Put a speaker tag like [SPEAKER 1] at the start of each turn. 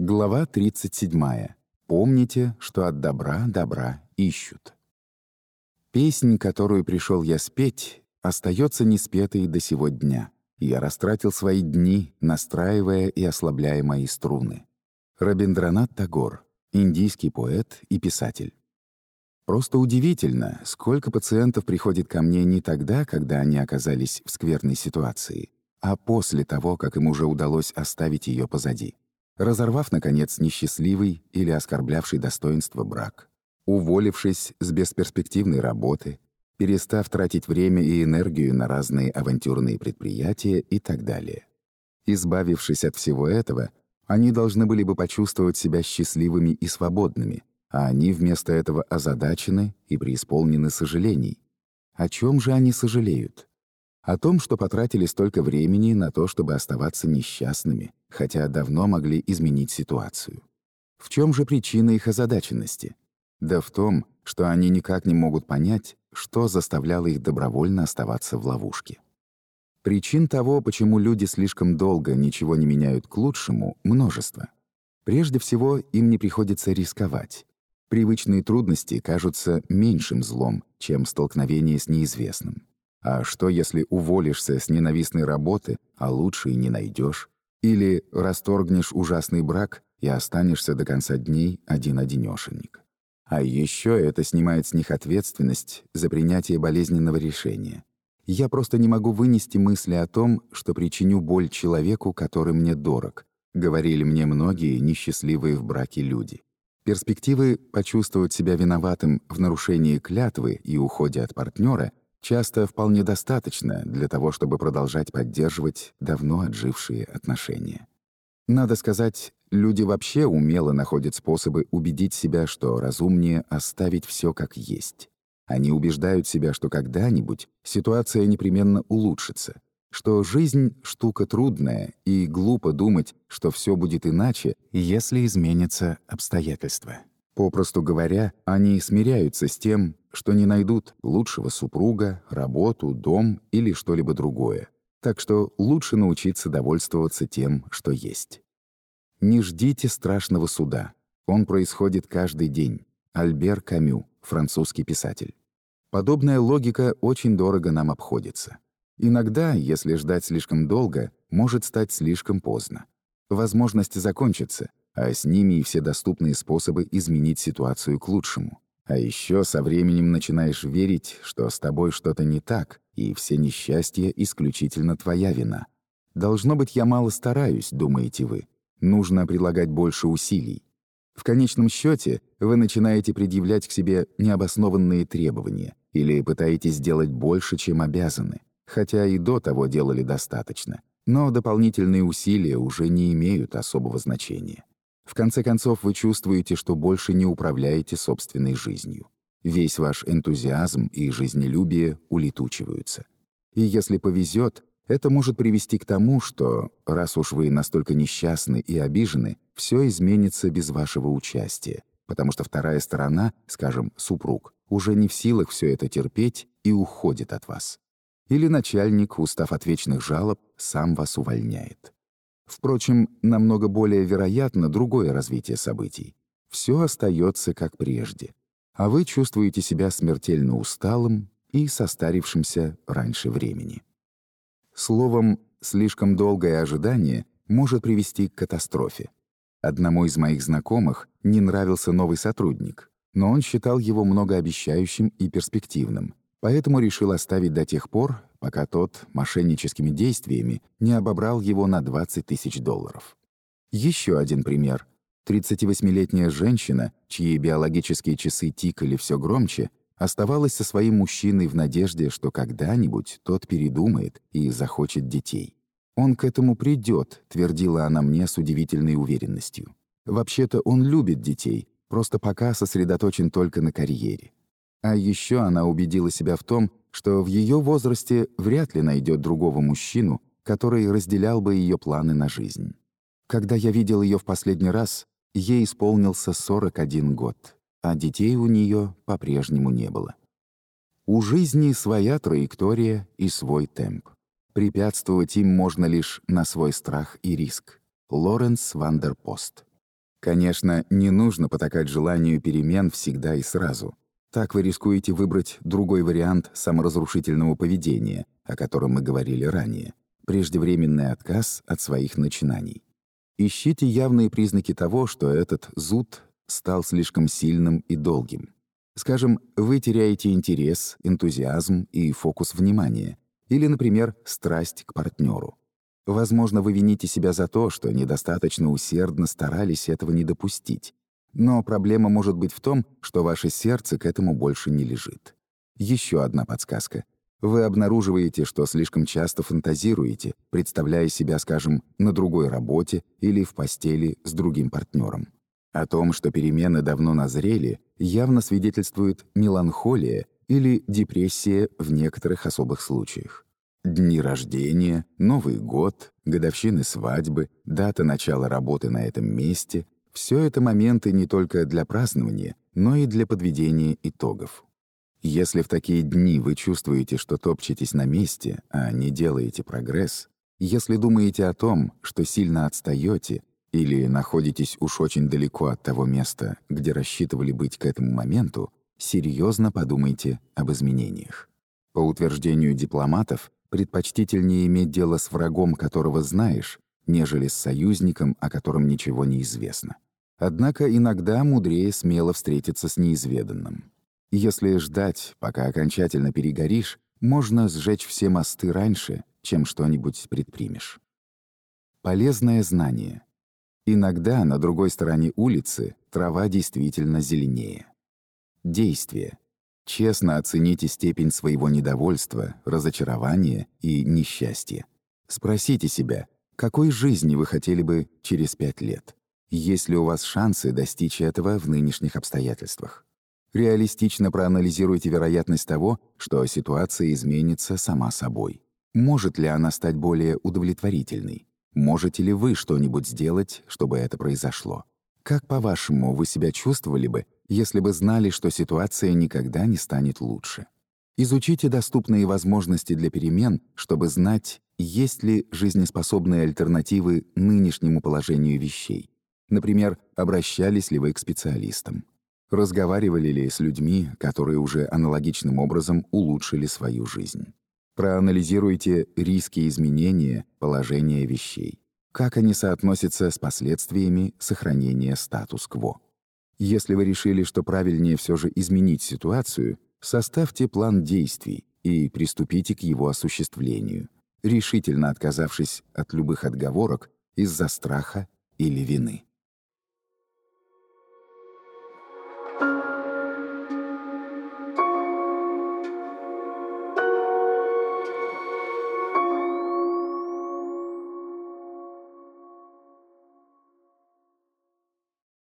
[SPEAKER 1] Глава 37. Помните, что от добра добра ищут. Песнь, которую пришел я спеть, остается неспетой до сего дня. Я растратил свои дни, настраивая и ослабляя мои струны. Рабиндранат Тагор, индийский поэт и писатель. Просто удивительно, сколько пациентов приходит ко мне не тогда, когда они оказались в скверной ситуации, а после того, как им уже удалось оставить ее позади. Разорвав, наконец, несчастливый или оскорблявший достоинство брак. Уволившись с бесперспективной работы, перестав тратить время и энергию на разные авантюрные предприятия и так далее. Избавившись от всего этого, они должны были бы почувствовать себя счастливыми и свободными, а они вместо этого озадачены и преисполнены сожалений. О чем же они сожалеют? О том, что потратили столько времени на то, чтобы оставаться несчастными, хотя давно могли изменить ситуацию. В чем же причина их озадаченности? Да в том, что они никак не могут понять, что заставляло их добровольно оставаться в ловушке. Причин того, почему люди слишком долго ничего не меняют к лучшему, множество. Прежде всего, им не приходится рисковать. Привычные трудности кажутся меньшим злом, чем столкновение с неизвестным. А что, если уволишься с ненавистной работы, а лучше и не найдешь? Или расторгнешь ужасный брак и останешься до конца дней один-одинёшенек? А еще это снимает с них ответственность за принятие болезненного решения. Я просто не могу вынести мысли о том, что причиню боль человеку, который мне дорог, говорили мне многие несчастливые в браке люди. Перспективы почувствовать себя виноватым в нарушении клятвы и уходе от партнера часто вполне достаточно для того, чтобы продолжать поддерживать давно отжившие отношения. Надо сказать, люди вообще умело находят способы убедить себя, что разумнее оставить все как есть. Они убеждают себя, что когда-нибудь ситуация непременно улучшится, что жизнь — штука трудная, и глупо думать, что все будет иначе, если изменятся обстоятельства. Попросту говоря, они смиряются с тем, что не найдут лучшего супруга, работу, дом или что-либо другое. Так что лучше научиться довольствоваться тем, что есть. Не ждите страшного суда. Он происходит каждый день. Альбер Камю, французский писатель. Подобная логика очень дорого нам обходится. Иногда, если ждать слишком долго, может стать слишком поздно. Возможности закончатся, а с ними и все доступные способы изменить ситуацию к лучшему. А еще со временем начинаешь верить, что с тобой что-то не так, и все несчастья исключительно твоя вина. «Должно быть, я мало стараюсь», — думаете вы. Нужно прилагать больше усилий. В конечном счете вы начинаете предъявлять к себе необоснованные требования или пытаетесь сделать больше, чем обязаны хотя и до того делали достаточно. Но дополнительные усилия уже не имеют особого значения. В конце концов, вы чувствуете, что больше не управляете собственной жизнью. Весь ваш энтузиазм и жизнелюбие улетучиваются. И если повезет, это может привести к тому, что, раз уж вы настолько несчастны и обижены, все изменится без вашего участия, потому что вторая сторона, скажем, супруг, уже не в силах все это терпеть и уходит от вас. Или начальник, устав от вечных жалоб, сам вас увольняет. Впрочем, намного более вероятно другое развитие событий. Все остается как прежде, а вы чувствуете себя смертельно усталым и состарившимся раньше времени. Словом, слишком долгое ожидание может привести к катастрофе. Одному из моих знакомых не нравился новый сотрудник, но он считал его многообещающим и перспективным, поэтому решил оставить до тех пор, пока тот мошенническими действиями не обобрал его на 20 тысяч долларов. Еще один пример. 38-летняя женщина, чьи биологические часы тикали все громче, оставалась со своим мужчиной в надежде, что когда-нибудь тот передумает и захочет детей. «Он к этому придет», — твердила она мне с удивительной уверенностью. «Вообще-то он любит детей, просто пока сосредоточен только на карьере. А еще она убедила себя в том, что в ее возрасте вряд ли найдет другого мужчину, который разделял бы ее планы на жизнь. Когда я видел ее в последний раз, ей исполнился 41 год, а детей у нее по-прежнему не было. У жизни своя траектория и свой темп. Препятствовать им можно лишь на свой страх и риск. Лоренс Вандерпост Конечно, не нужно потакать желанию перемен всегда и сразу. Так вы рискуете выбрать другой вариант саморазрушительного поведения, о котором мы говорили ранее — преждевременный отказ от своих начинаний. Ищите явные признаки того, что этот зуд стал слишком сильным и долгим. Скажем, вы теряете интерес, энтузиазм и фокус внимания, или, например, страсть к партнеру. Возможно, вы вините себя за то, что недостаточно усердно старались этого не допустить. Но проблема может быть в том, что ваше сердце к этому больше не лежит. Еще одна подсказка. Вы обнаруживаете, что слишком часто фантазируете, представляя себя, скажем, на другой работе или в постели с другим партнером. О том, что перемены давно назрели, явно свидетельствует меланхолия или депрессия в некоторых особых случаях. Дни рождения, Новый год, годовщины свадьбы, дата начала работы на этом месте — все это моменты не только для празднования, но и для подведения итогов. Если в такие дни вы чувствуете, что топчетесь на месте, а не делаете прогресс, если думаете о том, что сильно отстаете или находитесь уж очень далеко от того места, где рассчитывали быть к этому моменту, серьезно подумайте об изменениях. По утверждению дипломатов, предпочтительнее иметь дело с врагом, которого знаешь, нежели с союзником, о котором ничего не известно. Однако иногда мудрее смело встретиться с неизведанным. Если ждать, пока окончательно перегоришь, можно сжечь все мосты раньше, чем что-нибудь предпримешь. Полезное знание. Иногда на другой стороне улицы трава действительно зеленее. Действие. Честно оцените степень своего недовольства, разочарования и несчастья. Спросите себя, какой жизни вы хотели бы через пять лет? Есть ли у вас шансы достичь этого в нынешних обстоятельствах? Реалистично проанализируйте вероятность того, что ситуация изменится сама собой. Может ли она стать более удовлетворительной? Можете ли вы что-нибудь сделать, чтобы это произошло? Как, по-вашему, вы себя чувствовали бы, если бы знали, что ситуация никогда не станет лучше. Изучите доступные возможности для перемен, чтобы знать, есть ли жизнеспособные альтернативы нынешнему положению вещей. Например, обращались ли вы к специалистам? Разговаривали ли с людьми, которые уже аналогичным образом улучшили свою жизнь? Проанализируйте риски изменения положения вещей. Как они соотносятся с последствиями сохранения статус-кво? Если вы решили, что правильнее все же изменить ситуацию, составьте план действий и приступите к его осуществлению, решительно отказавшись от любых отговорок из-за страха или вины.